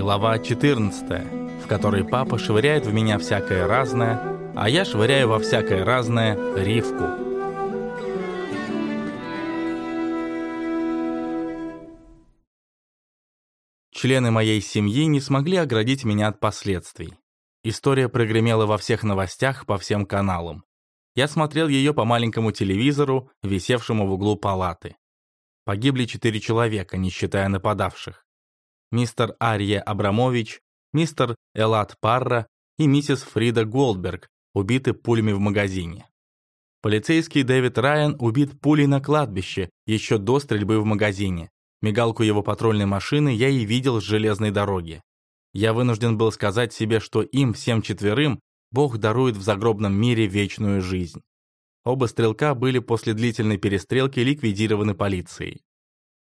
Глава 14, в которой папа швыряет в меня всякое разное, а я швыряю во всякое разное Ривку. Члены моей семьи не смогли оградить меня от последствий. История прогремела во всех новостях по всем каналам. Я смотрел ее по маленькому телевизору, висевшему в углу палаты. Погибли четыре человека, не считая нападавших. Мистер Ария Абрамович, мистер Элат Парра и миссис Фрида Голдберг убиты пулями в магазине. Полицейский Дэвид Райан убит пулей на кладбище еще до стрельбы в магазине. Мигалку его патрульной машины я и видел с железной дороги. Я вынужден был сказать себе, что им всем четверым Бог дарует в загробном мире вечную жизнь. Оба стрелка были после длительной перестрелки ликвидированы полицией.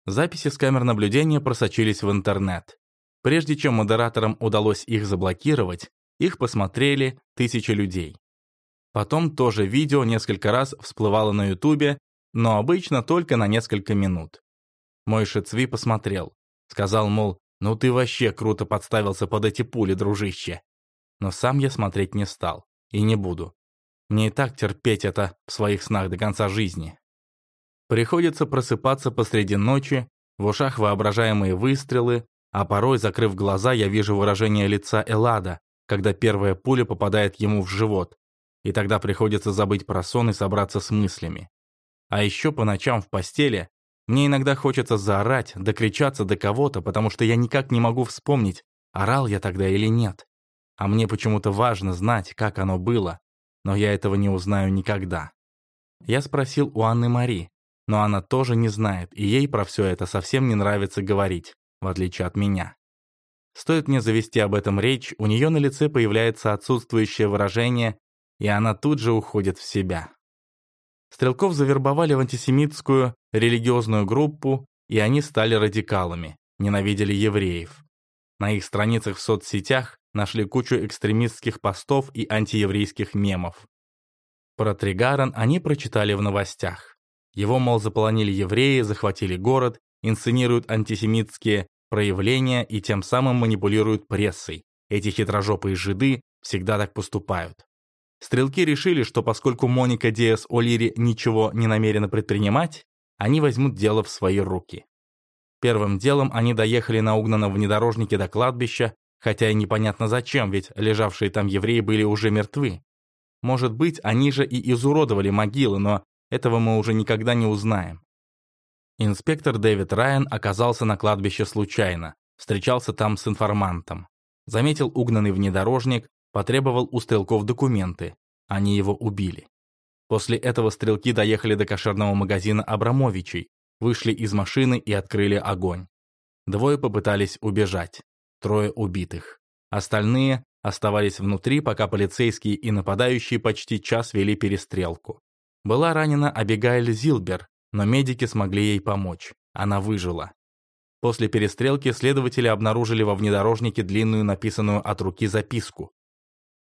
Записи с камер наблюдения просочились в интернет. Прежде чем модераторам удалось их заблокировать, их посмотрели тысячи людей. Потом тоже видео несколько раз всплывало на ютубе, но обычно только на несколько минут. Мой Шицви посмотрел. Сказал, мол, ну ты вообще круто подставился под эти пули, дружище. Но сам я смотреть не стал. И не буду. Мне и так терпеть это в своих снах до конца жизни. Приходится просыпаться посреди ночи, в ушах воображаемые выстрелы, а порой, закрыв глаза, я вижу выражение лица Элада, когда первая пуля попадает ему в живот, и тогда приходится забыть про сон и собраться с мыслями. А еще по ночам в постели мне иногда хочется заорать, докричаться до кого-то, потому что я никак не могу вспомнить, орал я тогда или нет. А мне почему-то важно знать, как оно было, но я этого не узнаю никогда. Я спросил у Анны Мари, но она тоже не знает, и ей про все это совсем не нравится говорить, в отличие от меня. Стоит мне завести об этом речь, у нее на лице появляется отсутствующее выражение, и она тут же уходит в себя. Стрелков завербовали в антисемитскую религиозную группу, и они стали радикалами, ненавидели евреев. На их страницах в соцсетях нашли кучу экстремистских постов и антиеврейских мемов. Про Тригаран они прочитали в новостях. Его, мол, заполонили евреи, захватили город, инсценируют антисемитские проявления и тем самым манипулируют прессой. Эти хитрожопые жиды всегда так поступают. Стрелки решили, что поскольку Моника Диас О'Лири ничего не намерена предпринимать, они возьмут дело в свои руки. Первым делом они доехали на угнанном внедорожнике до кладбища, хотя и непонятно зачем, ведь лежавшие там евреи были уже мертвы. Может быть, они же и изуродовали могилы, но этого мы уже никогда не узнаем. Инспектор Дэвид Райан оказался на кладбище случайно, встречался там с информантом. Заметил угнанный внедорожник, потребовал у стрелков документы. Они его убили. После этого стрелки доехали до кошерного магазина Абрамовичей, вышли из машины и открыли огонь. Двое попытались убежать. Трое убитых. Остальные оставались внутри, пока полицейские и нападающие почти час вели перестрелку. Была ранена Абигайль Зилбер, но медики смогли ей помочь. Она выжила. После перестрелки следователи обнаружили во внедорожнике длинную написанную от руки записку.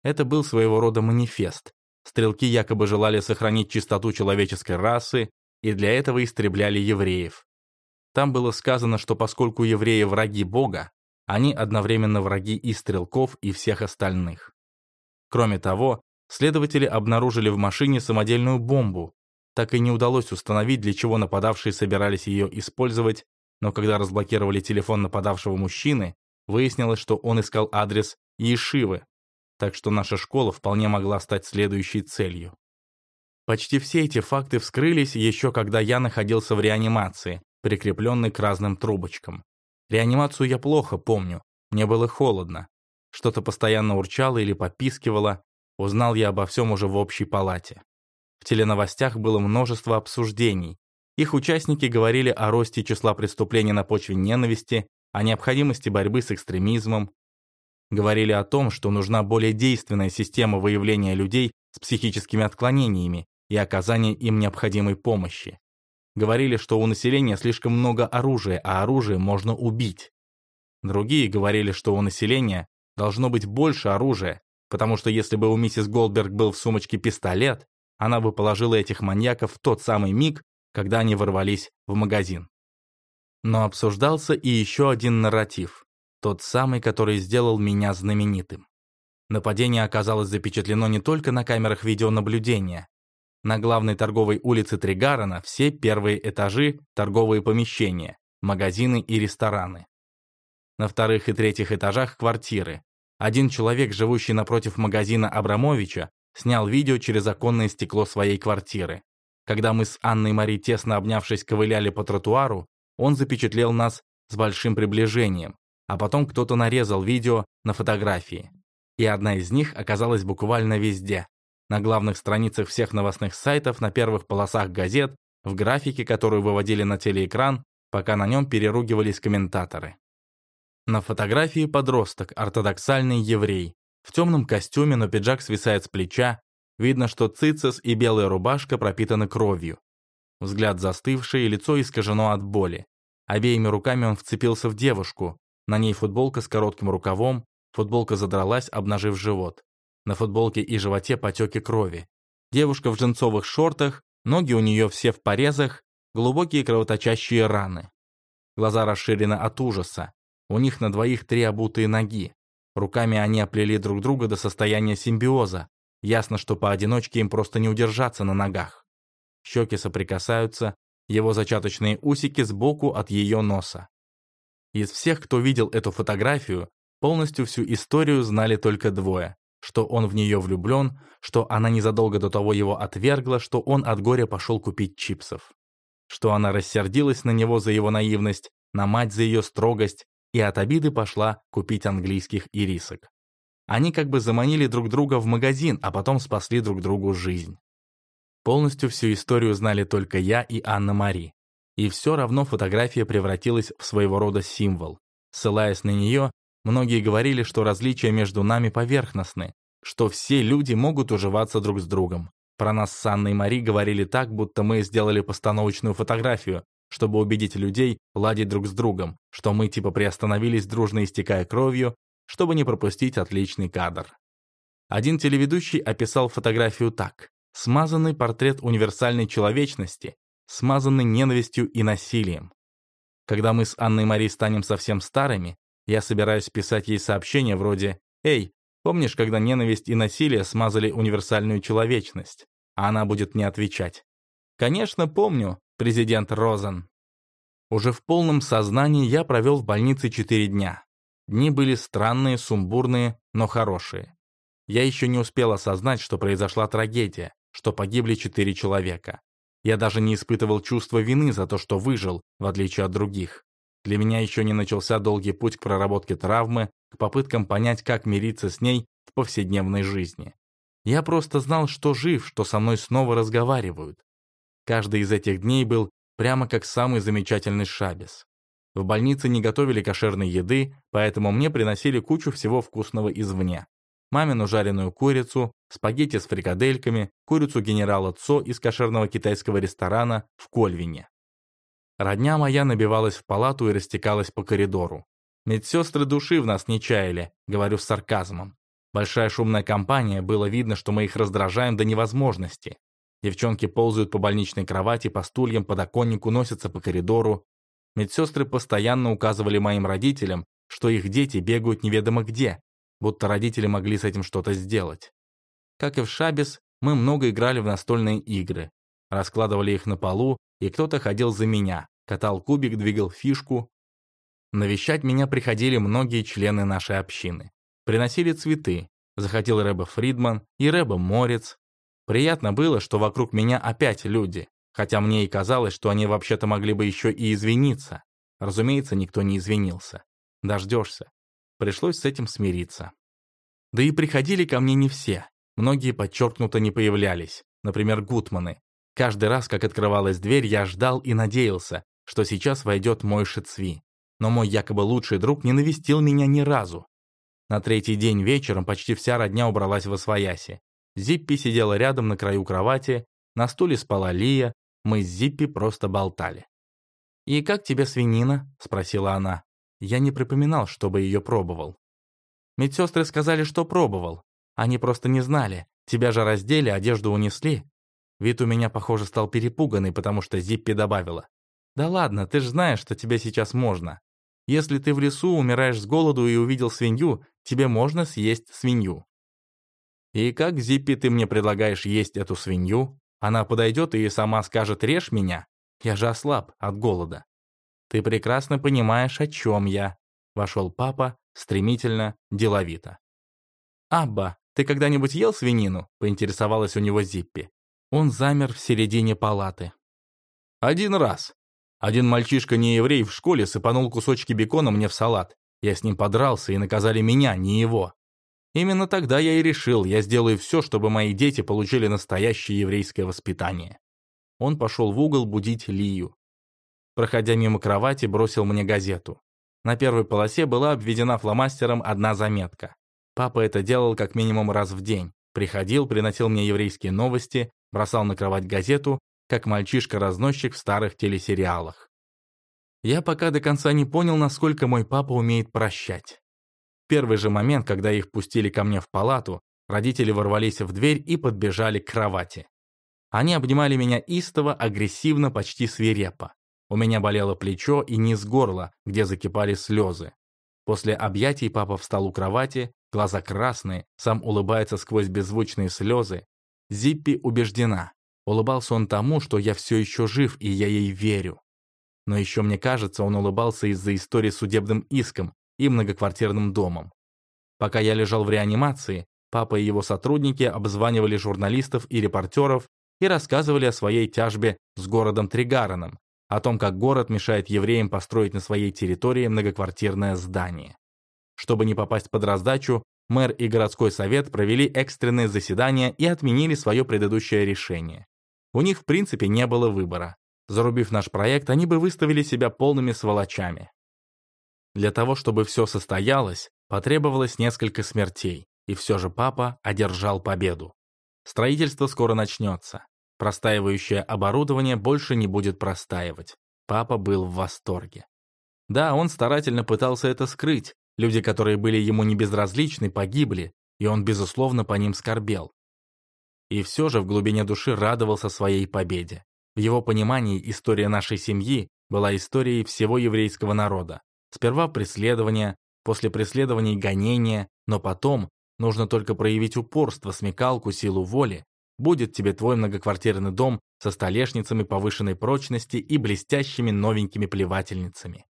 Это был своего рода манифест. Стрелки якобы желали сохранить чистоту человеческой расы и для этого истребляли евреев. Там было сказано, что поскольку евреи враги Бога, они одновременно враги и стрелков, и всех остальных. Кроме того, Следователи обнаружили в машине самодельную бомбу. Так и не удалось установить, для чего нападавшие собирались ее использовать, но когда разблокировали телефон нападавшего мужчины, выяснилось, что он искал адрес Ешивы, так что наша школа вполне могла стать следующей целью. Почти все эти факты вскрылись еще когда я находился в реанимации, прикрепленной к разным трубочкам. Реанимацию я плохо помню, мне было холодно. Что-то постоянно урчало или попискивало, Узнал я обо всем уже в общей палате. В теленовостях было множество обсуждений. Их участники говорили о росте числа преступлений на почве ненависти, о необходимости борьбы с экстремизмом. Говорили о том, что нужна более действенная система выявления людей с психическими отклонениями и оказания им необходимой помощи. Говорили, что у населения слишком много оружия, а оружие можно убить. Другие говорили, что у населения должно быть больше оружия, потому что если бы у миссис Голдберг был в сумочке пистолет, она бы положила этих маньяков в тот самый миг, когда они ворвались в магазин. Но обсуждался и еще один нарратив. Тот самый, который сделал меня знаменитым. Нападение оказалось запечатлено не только на камерах видеонаблюдения. На главной торговой улице Тригарона все первые этажи – торговые помещения, магазины и рестораны. На вторых и третьих этажах – квартиры. Один человек, живущий напротив магазина Абрамовича, снял видео через оконное стекло своей квартиры. Когда мы с Анной Мари, тесно обнявшись, ковыляли по тротуару, он запечатлел нас с большим приближением, а потом кто-то нарезал видео на фотографии. И одна из них оказалась буквально везде. На главных страницах всех новостных сайтов, на первых полосах газет, в графике, которую выводили на телеэкран, пока на нем переругивались комментаторы. На фотографии подросток, ортодоксальный еврей. В темном костюме, но пиджак свисает с плеча, Видно, что цицис и белая рубашка пропитаны кровью. Взгляд застывший, лицо искажено от боли. Обеими руками он вцепился в девушку. На ней футболка с коротким рукавом, футболка задралась, обнажив живот. На футболке и животе потеки крови. Девушка в джинсовых шортах, ноги у нее все в порезах, глубокие кровоточащие раны. Глаза расширены от ужаса. У них на двоих три обутые ноги. Руками они оплели друг друга до состояния симбиоза. Ясно, что поодиночке им просто не удержаться на ногах. Щеки соприкасаются, его зачаточные усики сбоку от ее носа. Из всех, кто видел эту фотографию, полностью всю историю знали только двое. Что он в нее влюблен, что она незадолго до того его отвергла, что он от горя пошел купить чипсов. Что она рассердилась на него за его наивность, на мать за ее строгость и от обиды пошла купить английских ирисок. Они как бы заманили друг друга в магазин, а потом спасли друг другу жизнь. Полностью всю историю знали только я и Анна-Мари. И все равно фотография превратилась в своего рода символ. Ссылаясь на нее, многие говорили, что различия между нами поверхностны, что все люди могут уживаться друг с другом. Про нас с Анной Мари говорили так, будто мы сделали постановочную фотографию, чтобы убедить людей ладить друг с другом, что мы типа приостановились, дружно истекая кровью, чтобы не пропустить отличный кадр. Один телеведущий описал фотографию так. Смазанный портрет универсальной человечности, смазанный ненавистью и насилием. Когда мы с Анной Мари станем совсем старыми, я собираюсь писать ей сообщение вроде «Эй, помнишь, когда ненависть и насилие смазали универсальную человечность?» А она будет мне отвечать. «Конечно, помню, президент Розен». Уже в полном сознании я провел в больнице 4 дня. Дни были странные, сумбурные, но хорошие. Я еще не успел осознать, что произошла трагедия, что погибли четыре человека. Я даже не испытывал чувства вины за то, что выжил, в отличие от других. Для меня еще не начался долгий путь к проработке травмы, к попыткам понять, как мириться с ней в повседневной жизни. Я просто знал, что жив, что со мной снова разговаривают. Каждый из этих дней был прямо как самый замечательный шабес. В больнице не готовили кошерной еды, поэтому мне приносили кучу всего вкусного извне. Мамину жареную курицу, спагетти с фрикадельками, курицу генерала Цо из кошерного китайского ресторана в Кольвине. Родня моя набивалась в палату и растекалась по коридору. Медсестры души в нас не чаяли, говорю с сарказмом. Большая шумная компания, было видно, что мы их раздражаем до невозможности. Девчонки ползают по больничной кровати, по стульям, подоконнику, носятся по коридору. Медсестры постоянно указывали моим родителям, что их дети бегают неведомо где, будто родители могли с этим что-то сделать. Как и в Шабис, мы много играли в настольные игры, раскладывали их на полу, и кто-то ходил за меня, катал кубик, двигал фишку. Навещать меня приходили многие члены нашей общины. Приносили цветы. Заходил Рэба Фридман и Рэба Морец. Приятно было, что вокруг меня опять люди хотя мне и казалось, что они вообще-то могли бы еще и извиниться. Разумеется, никто не извинился. Дождешься. Пришлось с этим смириться. Да и приходили ко мне не все. Многие подчеркнуто не появлялись. Например, Гутманы. Каждый раз, как открывалась дверь, я ждал и надеялся, что сейчас войдет мой Шицви. Но мой якобы лучший друг не навестил меня ни разу. На третий день вечером почти вся родня убралась в освояси. Зиппи сидела рядом на краю кровати, на стуле спала Лия, мы с Зиппи просто болтали. «И как тебе свинина?» – спросила она. Я не припоминал, чтобы ее пробовал. Медсестры сказали, что пробовал. Они просто не знали. Тебя же раздели, одежду унесли. Вид у меня, похоже, стал перепуганный, потому что Зиппи добавила. «Да ладно, ты же знаешь, что тебе сейчас можно». Если ты в лесу умираешь с голоду и увидел свинью, тебе можно съесть свинью. И как, Зиппи, ты мне предлагаешь есть эту свинью? Она подойдет и сама скажет «режь меня». Я же ослаб от голода. Ты прекрасно понимаешь, о чем я. Вошел папа, стремительно, деловито. «Абба, ты когда-нибудь ел свинину?» — поинтересовалась у него Зиппи. Он замер в середине палаты. «Один раз. Один мальчишка не еврей в школе сыпанул кусочки бекона мне в салат. Я с ним подрался и наказали меня, не его. Именно тогда я и решил, я сделаю все, чтобы мои дети получили настоящее еврейское воспитание. Он пошел в угол будить Лию. Проходя мимо кровати, бросил мне газету. На первой полосе была обведена фломастером одна заметка. Папа это делал как минимум раз в день. Приходил, приносил мне еврейские новости, бросал на кровать газету, как мальчишка-разносчик в старых телесериалах. Я пока до конца не понял, насколько мой папа умеет прощать первый же момент, когда их пустили ко мне в палату, родители ворвались в дверь и подбежали к кровати. Они обнимали меня истово, агрессивно, почти свирепо. У меня болело плечо и низ горла, где закипали слезы. После объятий папа встал у кровати, глаза красные, сам улыбается сквозь беззвучные слезы. Зиппи убеждена. Улыбался он тому, что я все еще жив, и я ей верю. Но еще мне кажется, он улыбался из-за истории с судебным иском, и многоквартирным домом. Пока я лежал в реанимации, папа и его сотрудники обзванивали журналистов и репортеров и рассказывали о своей тяжбе с городом Тригараном, о том, как город мешает евреям построить на своей территории многоквартирное здание. Чтобы не попасть под раздачу, мэр и городской совет провели экстренное заседание и отменили свое предыдущее решение. У них в принципе не было выбора. Зарубив наш проект, они бы выставили себя полными сволочами. Для того, чтобы все состоялось, потребовалось несколько смертей, и все же папа одержал победу. Строительство скоро начнется. Простаивающее оборудование больше не будет простаивать. Папа был в восторге. Да, он старательно пытался это скрыть. Люди, которые были ему не безразличны, погибли, и он, безусловно, по ним скорбел. И все же в глубине души радовался своей победе. В его понимании история нашей семьи была историей всего еврейского народа. Сперва преследование, после преследования гонения, но потом нужно только проявить упорство, смекалку, силу воли. Будет тебе твой многоквартирный дом со столешницами повышенной прочности и блестящими новенькими плевательницами.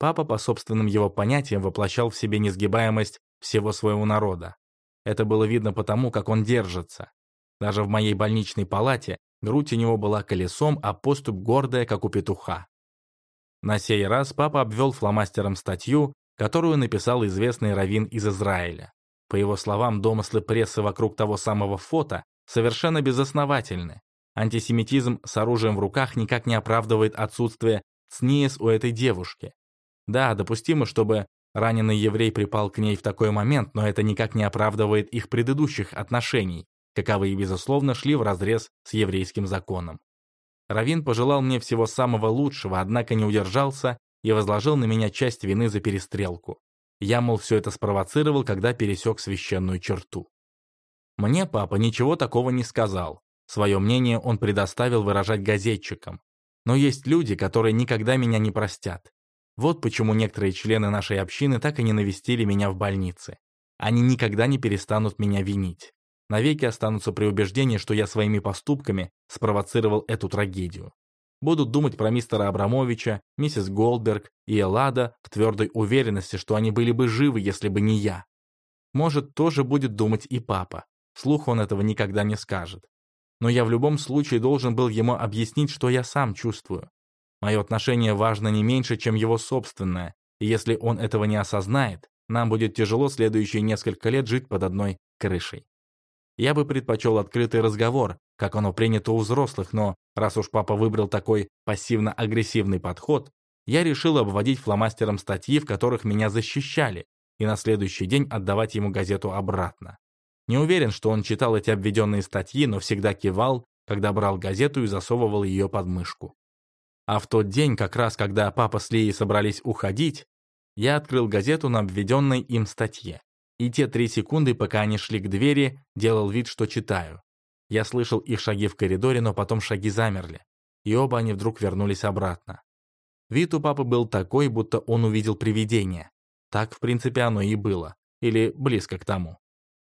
Папа по собственным его понятиям воплощал в себе несгибаемость всего своего народа. Это было видно потому, как он держится. Даже в моей больничной палате грудь у него была колесом, а поступ гордая, как у петуха. На сей раз папа обвел фломастером статью, которую написал известный раввин из Израиля. По его словам, домыслы прессы вокруг того самого фото совершенно безосновательны. Антисемитизм с оружием в руках никак не оправдывает отсутствие ЦНИЭС у этой девушки. Да, допустимо, чтобы раненый еврей припал к ней в такой момент, но это никак не оправдывает их предыдущих отношений, каковые, безусловно, шли вразрез с еврейским законом. Равин пожелал мне всего самого лучшего, однако не удержался и возложил на меня часть вины за перестрелку. Я, мол, все это спровоцировал, когда пересек священную черту. Мне папа ничего такого не сказал. Свое мнение он предоставил выражать газетчикам. Но есть люди, которые никогда меня не простят. Вот почему некоторые члены нашей общины так и не навестили меня в больнице. Они никогда не перестанут меня винить навеки останутся при убеждении, что я своими поступками спровоцировал эту трагедию. Будут думать про мистера Абрамовича, миссис Голдберг и Эллада в твердой уверенности, что они были бы живы, если бы не я. Может, тоже будет думать и папа. Слух он этого никогда не скажет. Но я в любом случае должен был ему объяснить, что я сам чувствую. Мое отношение важно не меньше, чем его собственное, и если он этого не осознает, нам будет тяжело следующие несколько лет жить под одной крышей. Я бы предпочел открытый разговор, как оно принято у взрослых, но раз уж папа выбрал такой пассивно-агрессивный подход, я решил обводить фломастером статьи, в которых меня защищали, и на следующий день отдавать ему газету обратно. Не уверен, что он читал эти обведенные статьи, но всегда кивал, когда брал газету и засовывал ее под мышку. А в тот день, как раз когда папа с Лией собрались уходить, я открыл газету на обведенной им статье. И те три секунды, пока они шли к двери, делал вид, что читаю. Я слышал их шаги в коридоре, но потом шаги замерли. И оба они вдруг вернулись обратно. Вид у папы был такой, будто он увидел привидение. Так, в принципе, оно и было. Или близко к тому.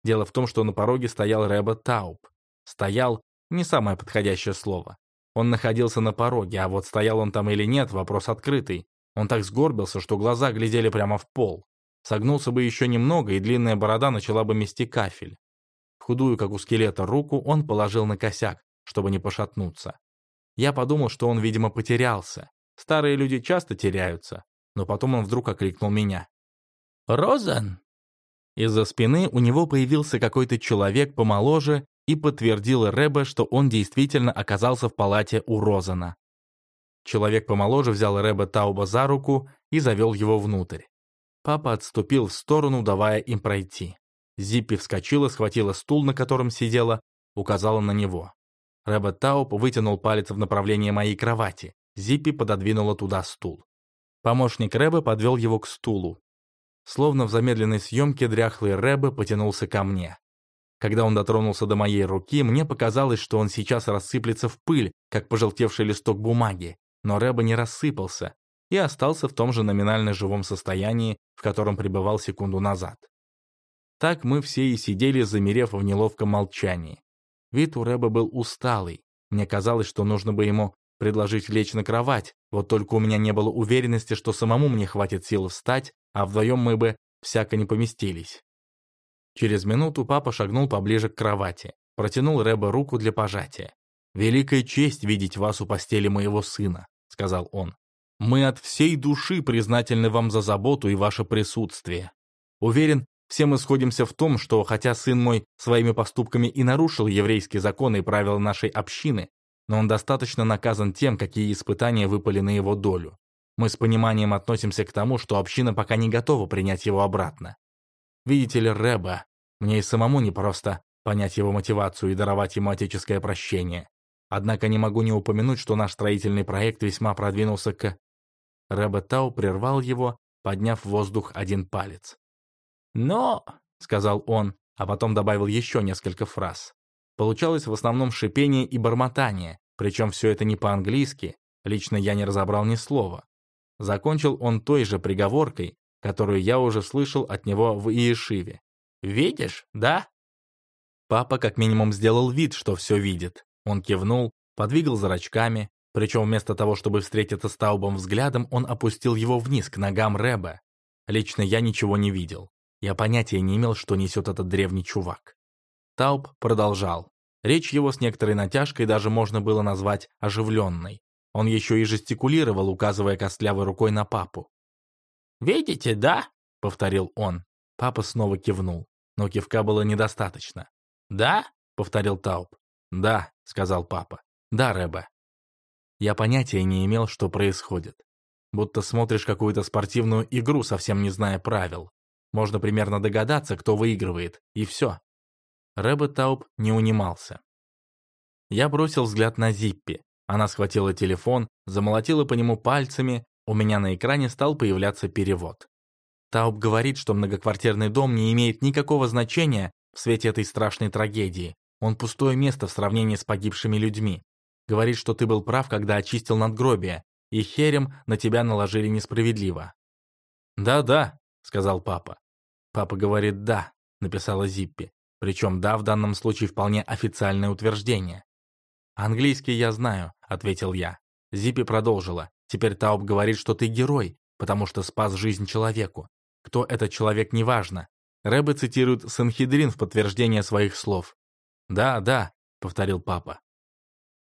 Дело в том, что на пороге стоял Рэба Тауб. Стоял — не самое подходящее слово. Он находился на пороге, а вот стоял он там или нет, вопрос открытый. Он так сгорбился, что глаза глядели прямо в пол. Согнулся бы еще немного, и длинная борода начала бы мести кафель. Худую, как у скелета, руку он положил на косяк, чтобы не пошатнуться. Я подумал, что он, видимо, потерялся. Старые люди часто теряются. Но потом он вдруг окликнул меня. «Розан!» Из-за спины у него появился какой-то человек помоложе и подтвердил Рэбе, что он действительно оказался в палате у Розана. Человек помоложе взял Рэбе Тауба за руку и завел его внутрь. Папа отступил в сторону, давая им пройти. Зиппи вскочила, схватила стул, на котором сидела, указала на него. Рэбе Тауб вытянул палец в направлении моей кровати. Зиппи пододвинула туда стул. Помощник Рэбе подвел его к стулу. Словно в замедленной съемке дряхлый Рэбе потянулся ко мне. Когда он дотронулся до моей руки, мне показалось, что он сейчас рассыплется в пыль, как пожелтевший листок бумаги. Но Рэба не рассыпался и остался в том же номинально живом состоянии, в котором пребывал секунду назад. Так мы все и сидели, замерев в неловком молчании. Вид у Рэба был усталый. Мне казалось, что нужно бы ему предложить лечь на кровать, вот только у меня не было уверенности, что самому мне хватит сил встать, а вдвоем мы бы всяко не поместились. Через минуту папа шагнул поближе к кровати, протянул Рэбе руку для пожатия. «Великая честь видеть вас у постели моего сына», — сказал он. «Мы от всей души признательны вам за заботу и ваше присутствие. Уверен, все мы сходимся в том, что хотя сын мой своими поступками и нарушил еврейские законы и правила нашей общины, но он достаточно наказан тем, какие испытания выпали на его долю. Мы с пониманием относимся к тому, что община пока не готова принять его обратно. Видите ли, Рэба, мне и самому непросто понять его мотивацию и даровать ему отеческое прощение. Однако не могу не упомянуть, что наш строительный проект весьма продвинулся к... Рэбе Тау прервал его, подняв в воздух один палец. «Но», — сказал он, а потом добавил еще несколько фраз. Получалось в основном шипение и бормотание, причем все это не по-английски, лично я не разобрал ни слова. Закончил он той же приговоркой, которую я уже слышал от него в Иешиве. «Видишь, да?» Папа как минимум сделал вид, что все видит. Он кивнул, подвигал зрачками, причем вместо того, чтобы встретиться с Таубом взглядом, он опустил его вниз, к ногам Рэба. Лично я ничего не видел. Я понятия не имел, что несет этот древний чувак. Тауб продолжал. Речь его с некоторой натяжкой даже можно было назвать оживленной. Он еще и жестикулировал, указывая костлявой рукой на папу. «Видите, да?» — повторил он. Папа снова кивнул, но кивка было недостаточно. «Да?» — повторил Тауб. «Да», — сказал папа. «Да, Рэбе». Я понятия не имел, что происходит. Будто смотришь какую-то спортивную игру, совсем не зная правил. Можно примерно догадаться, кто выигрывает, и все. Рэбе Тауб не унимался. Я бросил взгляд на Зиппи. Она схватила телефон, замолотила по нему пальцами, у меня на экране стал появляться перевод. Тауб говорит, что многоквартирный дом не имеет никакого значения в свете этой страшной трагедии. Он пустое место в сравнении с погибшими людьми. Говорит, что ты был прав, когда очистил надгробие, и херем на тебя наложили несправедливо. «Да-да», — сказал папа. «Папа говорит «да», — написала Зиппи. Причем «да» в данном случае вполне официальное утверждение. «Английский я знаю», — ответил я. Зиппи продолжила. «Теперь Тауб говорит, что ты герой, потому что спас жизнь человеку. Кто этот человек, неважно. Рэбе цитирует Санхедрин в подтверждение своих слов. «Да, да», — повторил папа.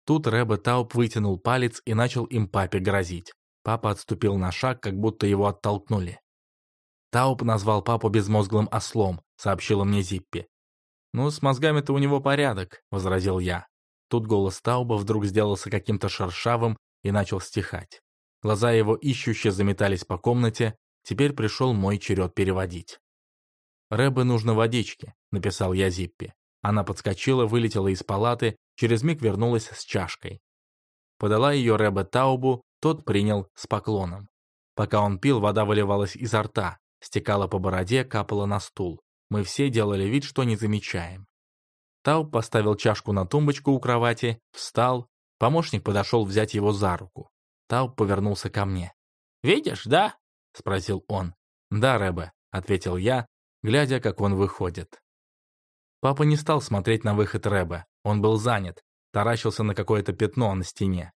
Тут Рэбе Тауб вытянул палец и начал им папе грозить. Папа отступил на шаг, как будто его оттолкнули. Тауб назвал папу безмозглым ослом, сообщила мне Зиппи. «Ну, с мозгами-то у него порядок», — возразил я. Тут голос Тауба вдруг сделался каким-то шершавым и начал стихать. Глаза его ищуще заметались по комнате, теперь пришел мой черед переводить. «Рэбе нужно водички», — написал я Зиппи. Она подскочила, вылетела из палаты, через миг вернулась с чашкой. Подала ее Рэбе Таубу, тот принял с поклоном. Пока он пил, вода выливалась изо рта, стекала по бороде, капала на стул. Мы все делали вид, что не замечаем. Тау поставил чашку на тумбочку у кровати, встал. Помощник подошел взять его за руку. Тау повернулся ко мне. «Видишь, да?» — спросил он. «Да, Рэбе», — ответил я, глядя, как он выходит. Папа не стал смотреть на выход Рэбе. Он был занят, таращился на какое-то пятно на стене.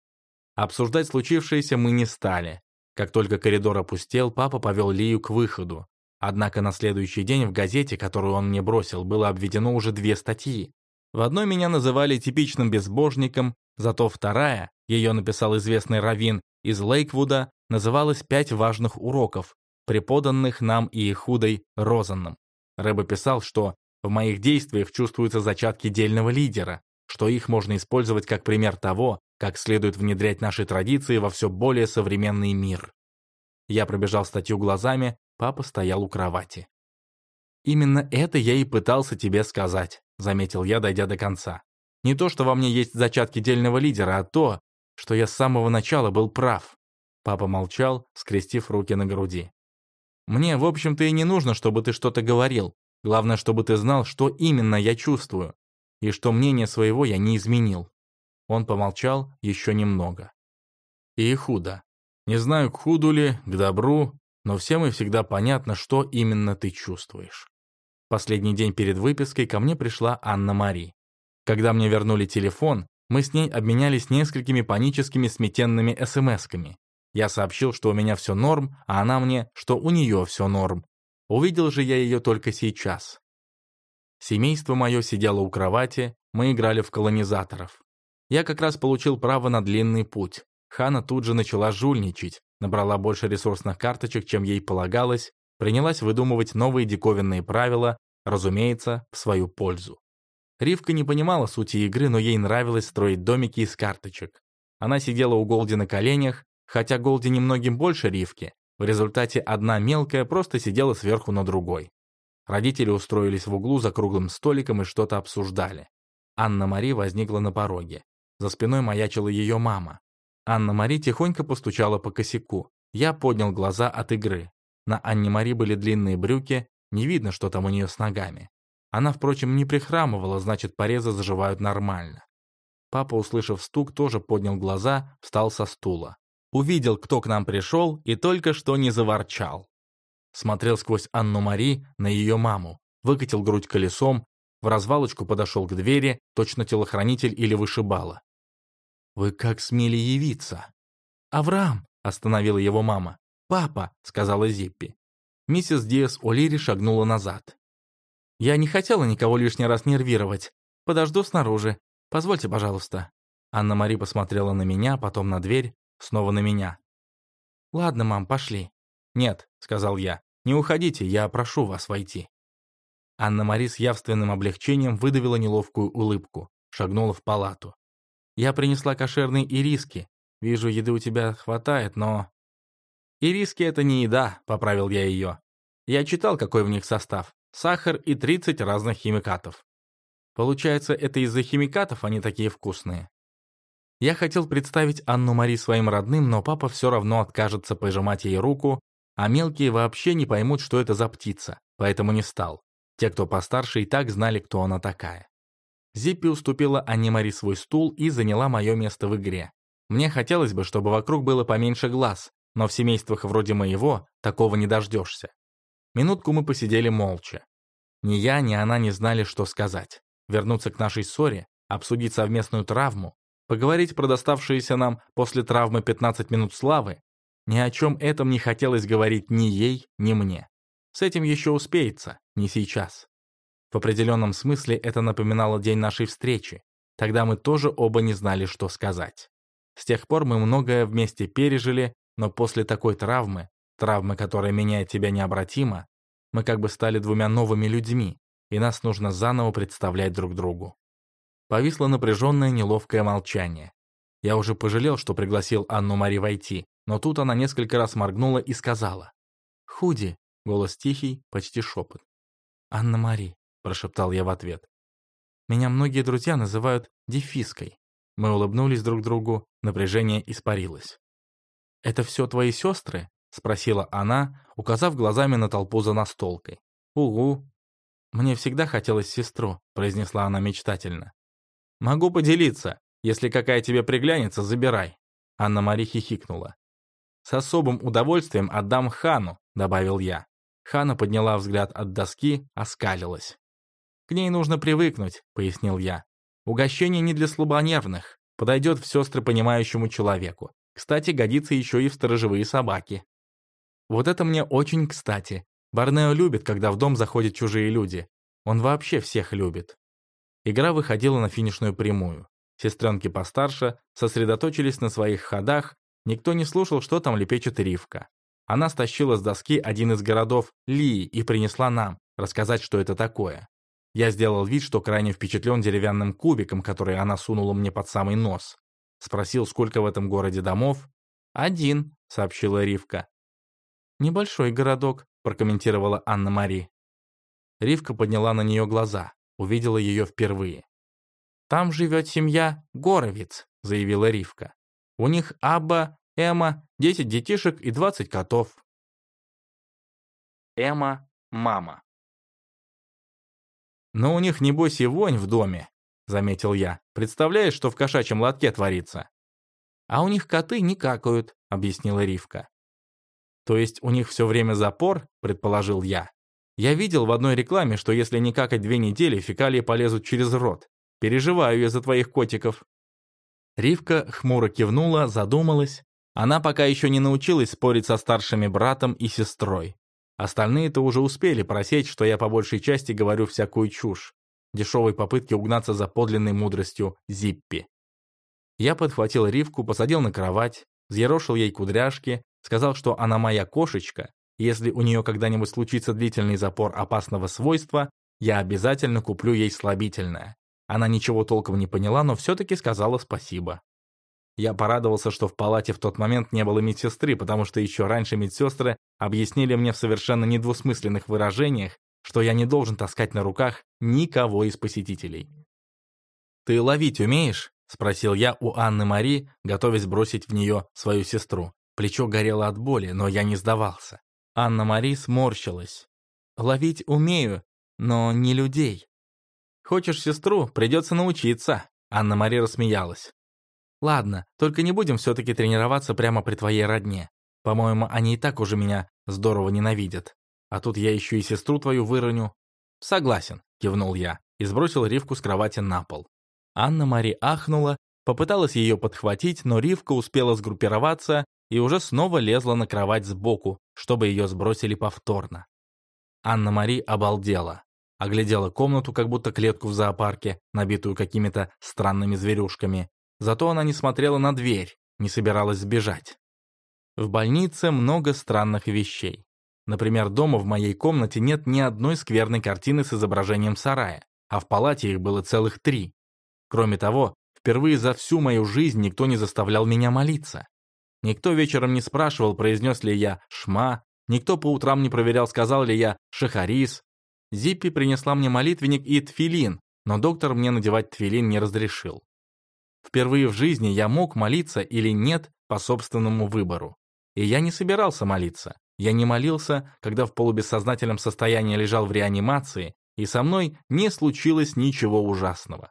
Обсуждать случившееся мы не стали. Как только коридор опустел, папа повел Лию к выходу. Однако на следующий день в газете, которую он мне бросил, было обведено уже две статьи. В одной меня называли типичным безбожником, зато вторая, ее написал известный раввин из Лейквуда, называлась «Пять важных уроков», преподанных нам и Худой Розанном. Рэбе писал, что в моих действиях чувствуются зачатки дельного лидера, что их можно использовать как пример того, как следует внедрять наши традиции во все более современный мир. Я пробежал статью глазами, папа стоял у кровати. «Именно это я и пытался тебе сказать», — заметил я, дойдя до конца. «Не то, что во мне есть зачатки дельного лидера, а то, что я с самого начала был прав». Папа молчал, скрестив руки на груди. «Мне, в общем-то, и не нужно, чтобы ты что-то говорил. Главное, чтобы ты знал, что именно я чувствую, и что мнение своего я не изменил. Он помолчал еще немного. И худо. Не знаю, к худу ли, к добру, но всем и всегда понятно, что именно ты чувствуешь. Последний день перед выпиской ко мне пришла Анна-Мари. Когда мне вернули телефон, мы с ней обменялись несколькими паническими сметенными смс-ками. Я сообщил, что у меня все норм, а она мне, что у нее все норм, Увидел же я ее только сейчас. Семейство мое сидело у кровати, мы играли в колонизаторов. Я как раз получил право на длинный путь. Хана тут же начала жульничать, набрала больше ресурсных карточек, чем ей полагалось, принялась выдумывать новые диковинные правила, разумеется, в свою пользу. Ривка не понимала сути игры, но ей нравилось строить домики из карточек. Она сидела у Голди на коленях, хотя Голди немногим больше Ривки, в результате одна мелкая просто сидела сверху на другой. Родители устроились в углу за круглым столиком и что-то обсуждали. Анна-Мари возникла на пороге. За спиной маячила ее мама. Анна-Мари тихонько постучала по косяку. Я поднял глаза от игры. На Анне-Мари были длинные брюки, не видно, что там у нее с ногами. Она, впрочем, не прихрамывала, значит, порезы заживают нормально. Папа, услышав стук, тоже поднял глаза, встал со стула увидел, кто к нам пришел, и только что не заворчал. Смотрел сквозь Анну-Мари на ее маму, выкатил грудь колесом, в развалочку подошел к двери, точно телохранитель или вышибала. «Вы как смели явиться?» «Авраам!» — остановила его мама. «Папа!» — сказала Зиппи. Миссис Диас О'Лири шагнула назад. «Я не хотела никого лишний раз нервировать. Подожду снаружи. Позвольте, пожалуйста». Анна-Мари посмотрела на меня, потом на дверь, Снова на меня. «Ладно, мам, пошли». «Нет», — сказал я, — «не уходите, я прошу вас войти». Анна-Мари с явственным облегчением выдавила неловкую улыбку, шагнула в палату. «Я принесла кошерные ириски. Вижу, еды у тебя хватает, но...» «Ириски — это не еда», — поправил я ее. «Я читал, какой в них состав. Сахар и 30 разных химикатов. Получается, это из-за химикатов они такие вкусные. Я хотел представить Анну-Мари своим родным, но папа все равно откажется пожимать ей руку, а мелкие вообще не поймут, что это за птица, поэтому не стал. Те, кто постарше, и так знали, кто она такая. Зиппи уступила Анне-Мари свой стул и заняла мое место в игре. Мне хотелось бы, чтобы вокруг было поменьше глаз, но в семействах вроде моего такого не дождешься. Минутку мы посидели молча. Ни я, ни она не знали, что сказать. Вернуться к нашей ссоре, обсудить совместную травму, Поговорить про доставшиеся нам после травмы 15 минут славы? Ни о чем этом не хотелось говорить ни ей, ни мне. С этим еще успеется, не сейчас. В определенном смысле это напоминало день нашей встречи. Тогда мы тоже оба не знали, что сказать. С тех пор мы многое вместе пережили, но после такой травмы, травмы, которая меняет тебя необратимо, мы как бы стали двумя новыми людьми, и нас нужно заново представлять друг другу. Повисло напряженное неловкое молчание. Я уже пожалел, что пригласил Анну-Мари войти, но тут она несколько раз моргнула и сказала. «Худи!» — голос тихий, почти шепот. «Анна-Мари!» — прошептал я в ответ. «Меня многие друзья называют Дефиской». Мы улыбнулись друг другу, напряжение испарилось. «Это все твои сестры?» — спросила она, указав глазами на толпу за настолкой. «Угу». «Мне всегда хотелось сестру», — произнесла она мечтательно. «Могу поделиться. Если какая тебе приглянется, забирай». Анна-Мари хихикнула. «С особым удовольствием отдам Хану», — добавил я. Хана подняла взгляд от доски, оскалилась. «К ней нужно привыкнуть», — пояснил я. «Угощение не для слабонервных. Подойдет в сестры понимающему человеку. Кстати, годится еще и в сторожевые собаки». Вот это мне очень кстати. Барнео любит, когда в дом заходят чужие люди. Он вообще всех любит. Игра выходила на финишную прямую. Сестренки постарше сосредоточились на своих ходах, никто не слушал, что там лепечет Ривка. Она стащила с доски один из городов Лии и принесла нам, рассказать, что это такое. Я сделал вид, что крайне впечатлен деревянным кубиком, который она сунула мне под самый нос. Спросил, сколько в этом городе домов. «Один», — сообщила Ривка. «Небольшой городок», — прокомментировала Анна-Мари. Ривка подняла на нее глаза, увидела ее впервые. «Там живет семья Горовиц», — заявила Ривка. «У них Абба, Эма, 10 детишек и 20 котов». Эма — мама. «Но у них, небось, и вонь в доме», — заметил я. «Представляешь, что в кошачьем лотке творится?» «А у них коты не какают», — объяснила Ривка. «То есть у них все время запор?» – предположил я. «Я видел в одной рекламе, что если не какать две недели, фекалии полезут через рот. Переживаю я за твоих котиков». Ривка хмуро кивнула, задумалась. Она пока еще не научилась спорить со старшими братом и сестрой. Остальные-то уже успели просечь, что я по большей части говорю всякую чушь. Дешевой попытки угнаться за подлинной мудростью Зиппи. Я подхватил Ривку, посадил на кровать, взъерошил ей кудряшки, Сказал, что она моя кошечка, если у нее когда-нибудь случится длительный запор опасного свойства, я обязательно куплю ей слабительное. Она ничего толком не поняла, но все-таки сказала спасибо. Я порадовался, что в палате в тот момент не было медсестры, потому что еще раньше медсестры объяснили мне в совершенно недвусмысленных выражениях, что я не должен таскать на руках никого из посетителей. «Ты ловить умеешь?» — спросил я у Анны Мари, готовясь бросить в нее свою сестру. Плечо горело от боли, но я не сдавался. Анна-Мари сморщилась. «Ловить умею, но не людей». «Хочешь сестру? Придется научиться», — Анна-Мари рассмеялась. «Ладно, только не будем все-таки тренироваться прямо при твоей родне. По-моему, они и так уже меня здорово ненавидят. А тут я еще и сестру твою выроню». «Согласен», — кивнул я и сбросил Ривку с кровати на пол. Анна-Мари ахнула, попыталась ее подхватить, но Ривка успела сгруппироваться и уже снова лезла на кровать сбоку, чтобы ее сбросили повторно. Анна-Мари обалдела. Оглядела комнату, как будто клетку в зоопарке, набитую какими-то странными зверюшками. Зато она не смотрела на дверь, не собиралась сбежать. В больнице много странных вещей. Например, дома в моей комнате нет ни одной скверной картины с изображением сарая, а в палате их было целых три. Кроме того, впервые за всю мою жизнь никто не заставлял меня молиться. Никто вечером не спрашивал, произнес ли я «шма», никто по утрам не проверял, сказал ли я «шахарис». Зиппи принесла мне молитвенник и тфилин, но доктор мне надевать тфилин не разрешил. Впервые в жизни я мог молиться или нет по собственному выбору. И я не собирался молиться. Я не молился, когда в полубессознательном состоянии лежал в реанимации, и со мной не случилось ничего ужасного.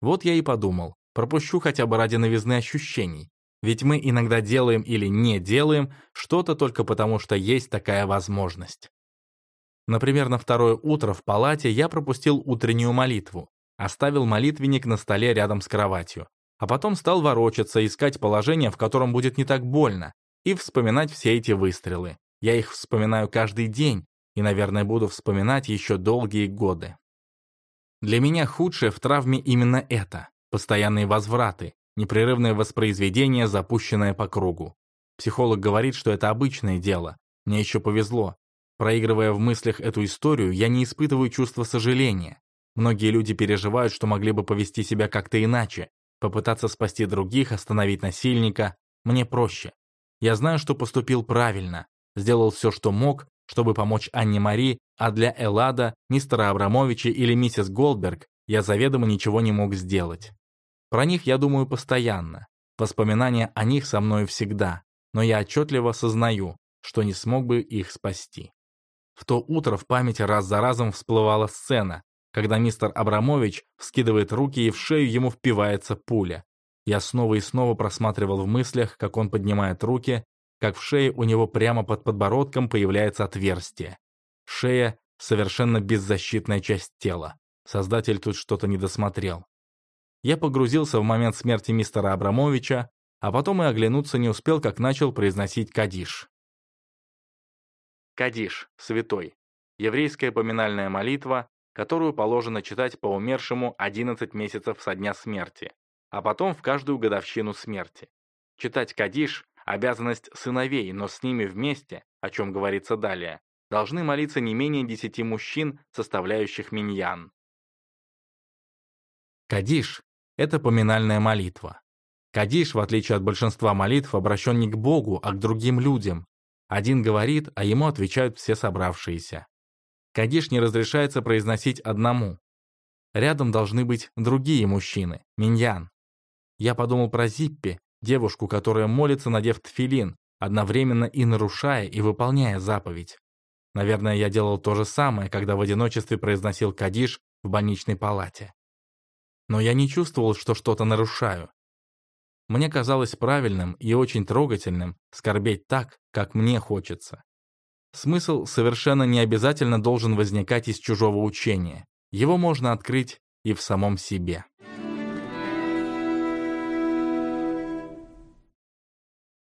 Вот я и подумал, пропущу хотя бы ради новизны ощущений. Ведь мы иногда делаем или не делаем что-то только потому, что есть такая возможность. Например, на второе утро в палате я пропустил утреннюю молитву, оставил молитвенник на столе рядом с кроватью, а потом стал ворочаться, искать положение, в котором будет не так больно, и вспоминать все эти выстрелы. Я их вспоминаю каждый день и, наверное, буду вспоминать еще долгие годы. Для меня худшее в травме именно это – постоянные возвраты, непрерывное воспроизведение, запущенное по кругу. Психолог говорит, что это обычное дело. Мне еще повезло. Проигрывая в мыслях эту историю, я не испытываю чувства сожаления. Многие люди переживают, что могли бы повести себя как-то иначе, попытаться спасти других, остановить насильника. Мне проще. Я знаю, что поступил правильно, сделал все, что мог, чтобы помочь Анне Мари, а для Эллада, мистера Абрамовича или миссис Голдберг я заведомо ничего не мог сделать. Про них я думаю постоянно. Воспоминания о них со мной всегда, но я отчетливо сознаю, что не смог бы их спасти. В то утро в памяти раз за разом всплывала сцена, когда мистер Абрамович вскидывает руки и в шею ему впивается пуля. Я снова и снова просматривал в мыслях, как он поднимает руки, как в шее у него прямо под подбородком появляется отверстие. Шея — совершенно беззащитная часть тела. Создатель тут что-то не досмотрел. Я погрузился в момент смерти мистера Абрамовича, а потом и оглянуться не успел, как начал произносить Кадиш. Кадиш, святой. Еврейская поминальная молитва, которую положено читать по умершему 11 месяцев со дня смерти, а потом в каждую годовщину смерти. Читать Кадиш – обязанность сыновей, но с ними вместе, о чем говорится далее, должны молиться не менее десяти мужчин, составляющих миньян. Кадиш – это поминальная молитва. Кадиш, в отличие от большинства молитв, обращен не к Богу, а к другим людям. Один говорит, а ему отвечают все собравшиеся. Кадиш не разрешается произносить одному. Рядом должны быть другие мужчины, миньян. Я подумал про Зиппи, девушку, которая молится, надев тфилин, одновременно и нарушая, и выполняя заповедь. Наверное, я делал то же самое, когда в одиночестве произносил Кадиш в больничной палате. Но я не чувствовал, что что-то нарушаю. Мне казалось правильным и очень трогательным скорбеть так, как мне хочется. Смысл совершенно не обязательно должен возникать из чужого учения. Его можно открыть и в самом себе.